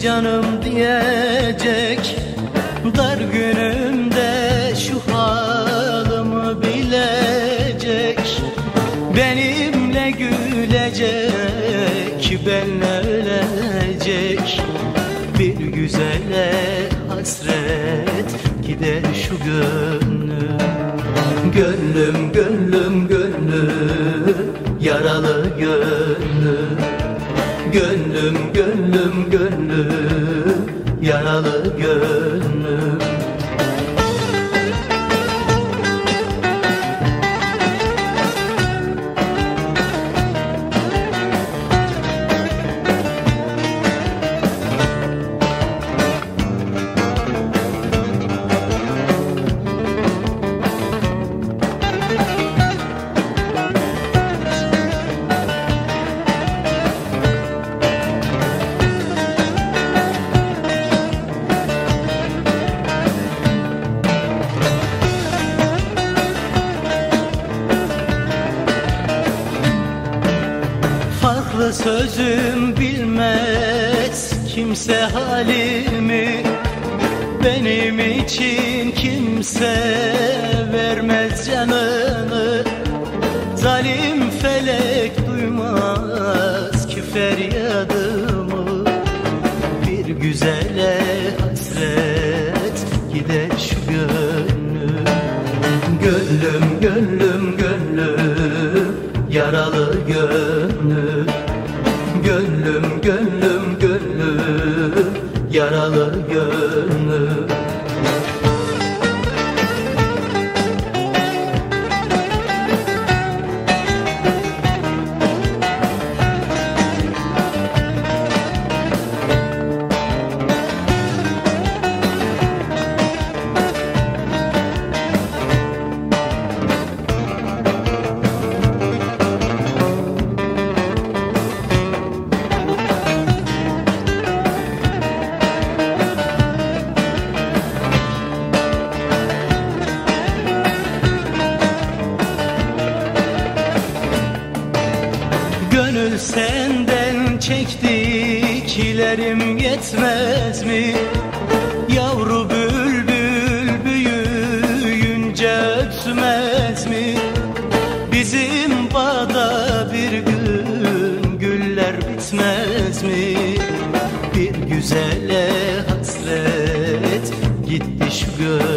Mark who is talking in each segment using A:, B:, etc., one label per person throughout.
A: canım diyecek. Dar günümde şu halımı bilecek. Benimle gülecek benle ölecek. Bir güzele hasret gider şu gönlüm. Gönlüm gönlüm gönlüm yaralı gönlüm Gönlüm gönlüm gönlüm. Yaralı gönlüm Farklı sözüm bilmez kimse halimi. Benim için kimse vermez canını Zalim felek duymaz ki feryadımı. Bir güzele hasret gider şu gönlüm. Gönlüm gönlüm gönlüm yaralı gönlüm yaralı gönlüm Gönül senden çektiklerim yetmez mi? Yavru bülbül büyüyünce ötmez mi? Bizim bağda bir gün güller bitmez mi? Bir güzele hasret gitti şu gönlüm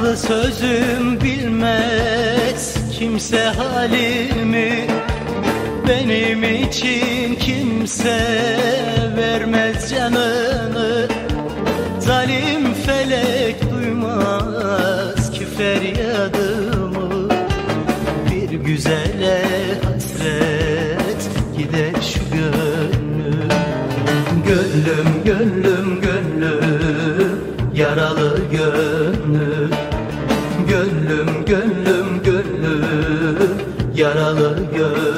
A: Farklı sözüm bilmez kimse halimi. Benim için kimse vermez canını. Zalim gönlüm gönlüm gönlüm yaralı gönlüm.